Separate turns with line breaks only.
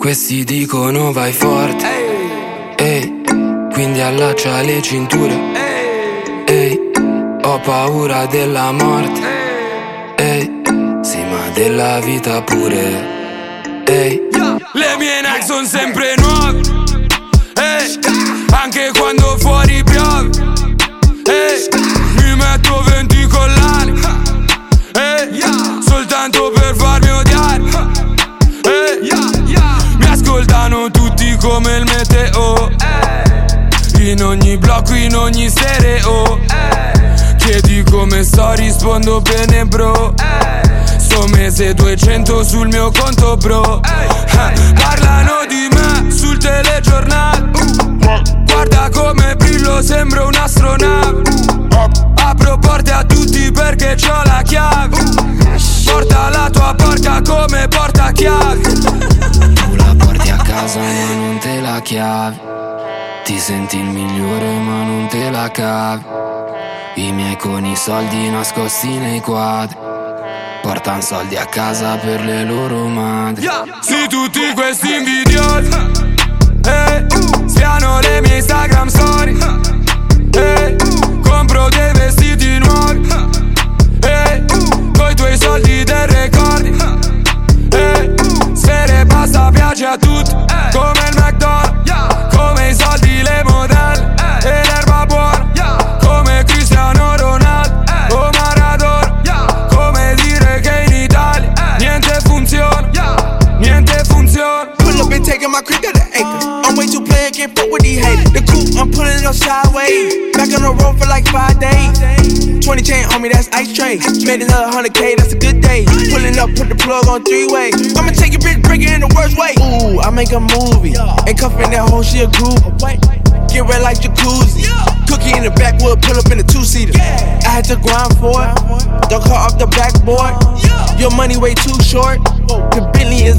Questi dicono vai forte, ehi, quindi allaccia le cinture, ehi, ho paura della morte, ehi, sì ma della vita pure, ehi. Le mie Nike sono sempre nuove, ehi, anche quando ascoltano tutti come il meteo. In ogni blocco, in ogni stereo. Chiedi come sto, rispondo bene bro. Sto mese 200 sul mio conto bro. Parlano di me sul telegiornale. Guarda come brillo, sembro casa ma non te la chiavi. Ti senti il migliore ma non te la cavi. I miei con i soldi nascosti nei quadri. Portano soldi a casa per le loro madri. Sì tutti questi invidiosi eh, Siano le mie Instagram story eh, Compro dei vestiti nuovi eh, Coi tuoi soldi te ricordi eh, Sfere basta piace a tutti
taking my creek at the acre. I'm way too player, can't fuck with these haters. The coupe, I'm pulling it up sideways. Back on the road for like five days. 20 chain on me, that's ice tray. Made another 100k, that's a good day. Pulling up, put the plug on three way. I'ma take your bitch, break it in the worst way. Ooh, I make a movie. And cuffing that whole shit groove. Get red like jacuzzi. Cookie in the backwood, pull up in the two seater. I had to grind for it. Don't cut off the backboard. Your money way too short. The Bentley is